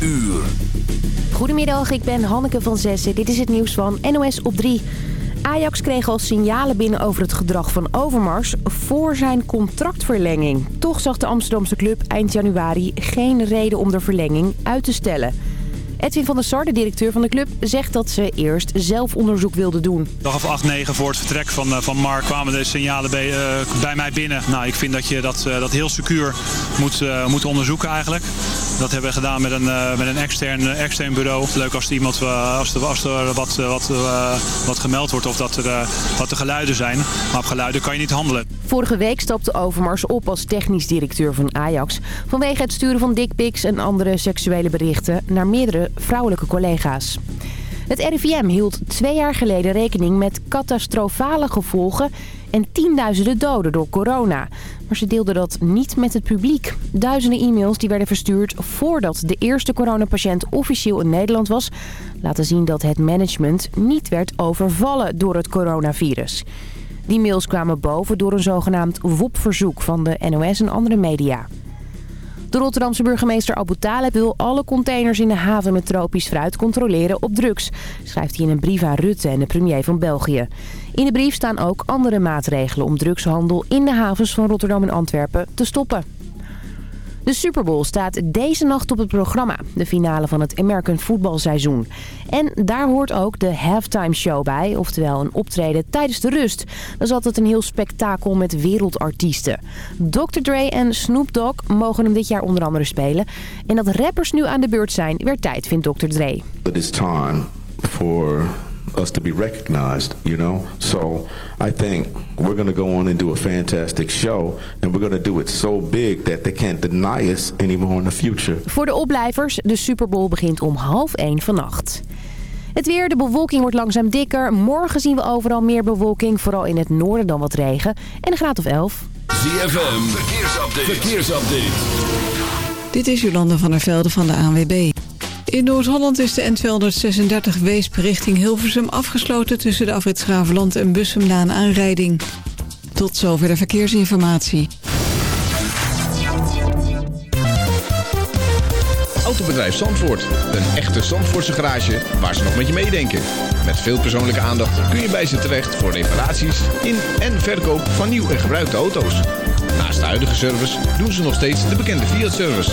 uur. Goedemiddag, ik ben Hanneke van Zessen. Dit is het nieuws van NOS op 3. Ajax kreeg al signalen binnen over het gedrag van Overmars voor zijn contractverlenging. Toch zag de Amsterdamse club eind januari geen reden om de verlenging uit te stellen. Edwin van der Sar, de directeur van de club, zegt dat ze eerst zelf onderzoek wilden doen. Dag of 8, 9 voor het vertrek van, eh, van Mark kwamen de signalen bij, uh, bij mij binnen. Nou, ik vind dat je dat, uh, dat heel secuur moet, uh, moet onderzoeken eigenlijk. Dat hebben we gedaan met een, met een extern, extern bureau. Leuk als er, iemand, er, als er wat, wat, gemeld wordt of dat er, wat geluiden zijn. Maar op geluiden kan je niet handelen. Vorige week stapte Overmars op als technisch directeur van Ajax... vanwege het sturen van dickpics en andere seksuele berichten naar meerdere vrouwelijke collega's. Het RIVM hield twee jaar geleden rekening met catastrofale gevolgen en tienduizenden doden door corona. Maar ze deelden dat niet met het publiek. Duizenden e-mails die werden verstuurd voordat de eerste coronapatiënt officieel in Nederland was... laten zien dat het management niet werd overvallen door het coronavirus. Die mails kwamen boven door een zogenaamd WOP-verzoek van de NOS en andere media. De Rotterdamse burgemeester Abu Taleb wil alle containers in de haven met tropisch fruit controleren op drugs. Schrijft hij in een brief aan Rutte en de premier van België. In de brief staan ook andere maatregelen om drugshandel in de havens van Rotterdam en Antwerpen te stoppen. De Super Bowl staat deze nacht op het programma. De finale van het American voetbalseizoen. En daar hoort ook de halftime show bij. Oftewel een optreden tijdens de rust. Dat is altijd een heel spektakel met wereldartiesten. Dr. Dre en Snoop Dogg mogen hem dit jaar onder andere spelen. En dat rappers nu aan de beurt zijn, werd tijd, vindt Dr. Dre. It is time for us to be recognized, you know? So I think we're going to go on and do a fantastic show. And we're going to do it so big that they can't deny us anymore in the future. Voor de opblijvers, de Super Bowl begint om half één vannacht. Het weer, de bewolking wordt langzaam dikker. Morgen zien we overal meer bewolking, vooral in het noorden dan wat regen. En een graad of 11. ZFM, verkeersupdate. verkeersupdate. Dit is Jolanda van der Velde van de ANWB. In Noord-Holland is de N236 Weesp richting Hilversum afgesloten... tussen de afrit Schavenland en Bussum na een aanrijding. Tot zover de verkeersinformatie. Autobedrijf Zandvoort. Een echte Zandvoortse garage waar ze nog met je meedenken. Met veel persoonlijke aandacht kun je bij ze terecht... voor reparaties in en verkoop van nieuw en gebruikte auto's. Naast de huidige service doen ze nog steeds de bekende Fiat-service...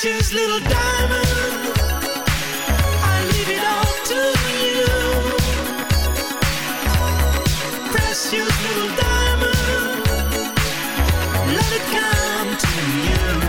precious little diamond. I leave it all to you. Precious little diamond, let it come to you.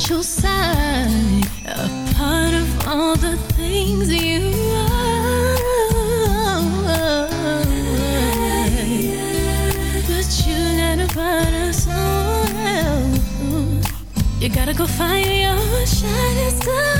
at your side A part of all the things you are. But you gotta find us all You gotta go find your shining star.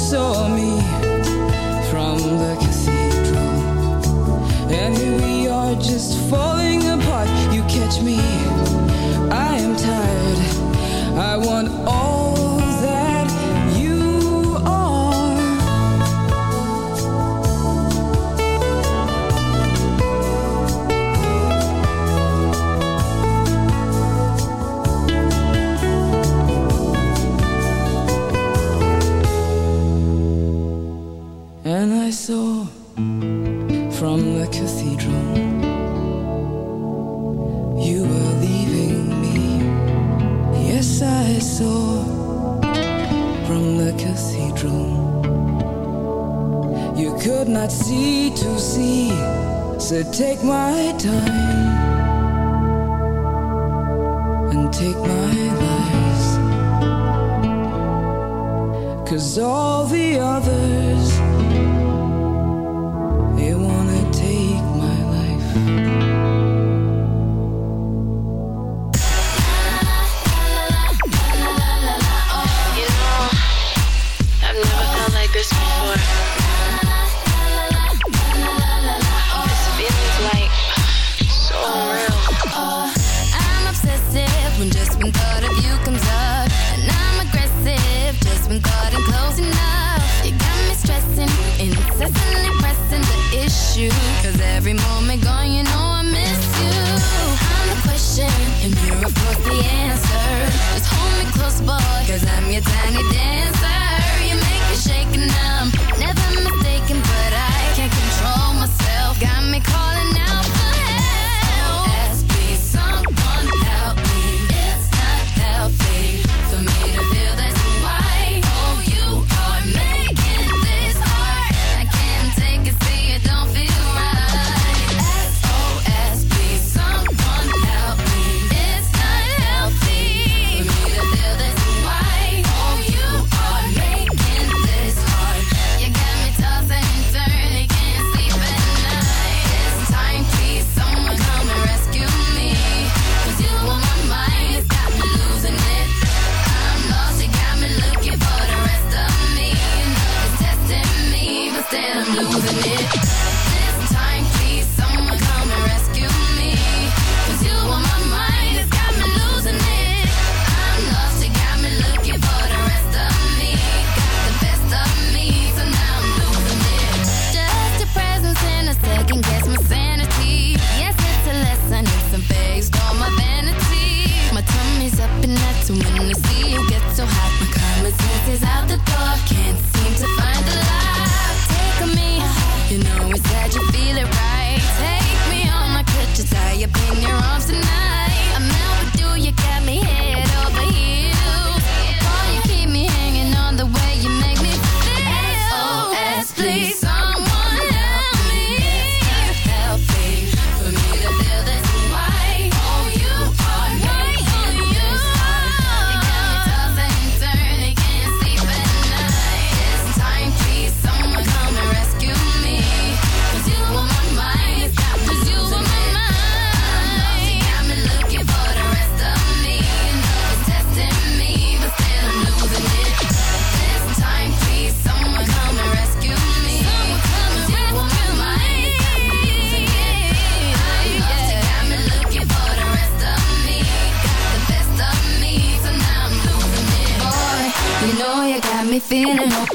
saw me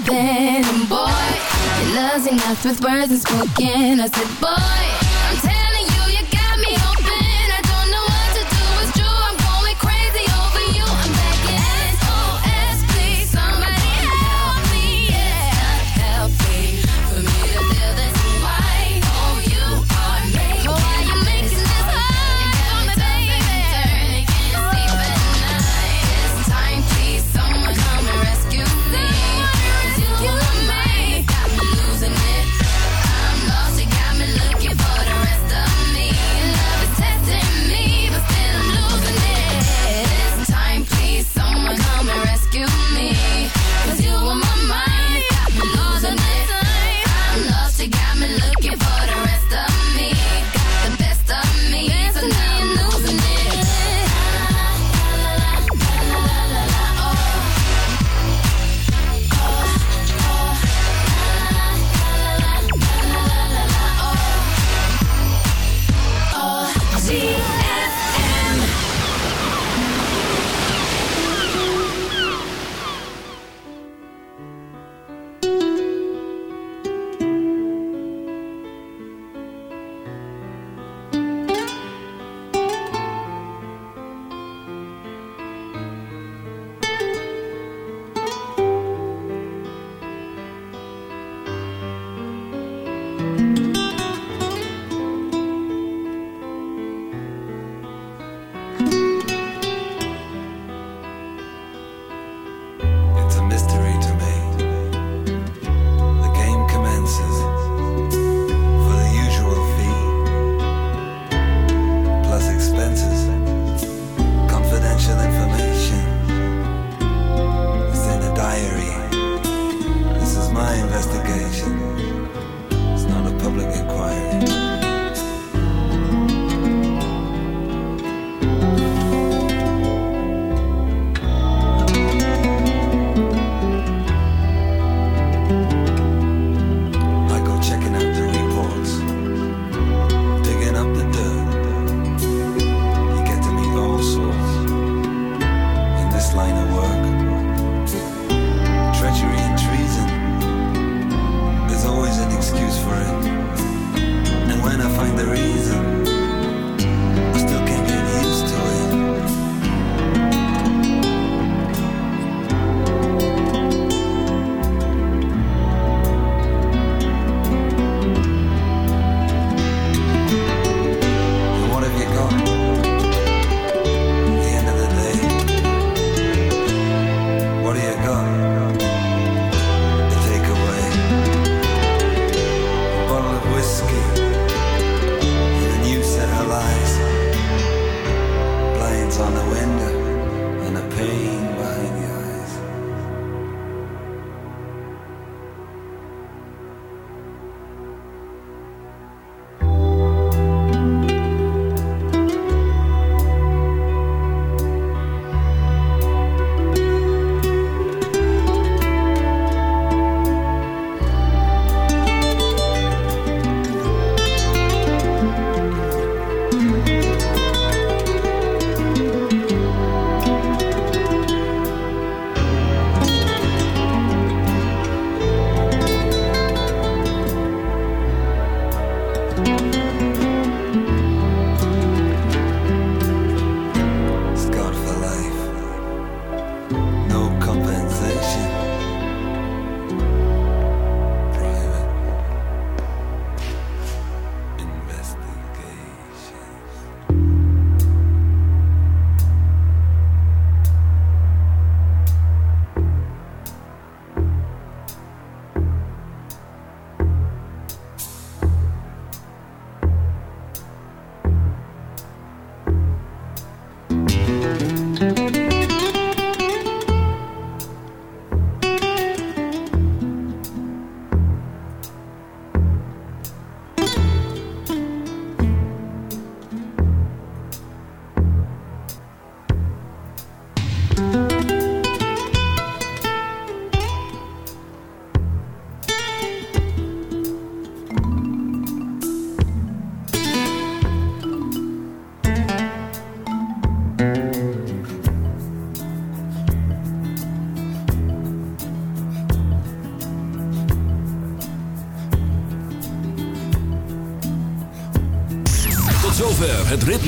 And boy, your love's enough with words and spoken. I said, boy.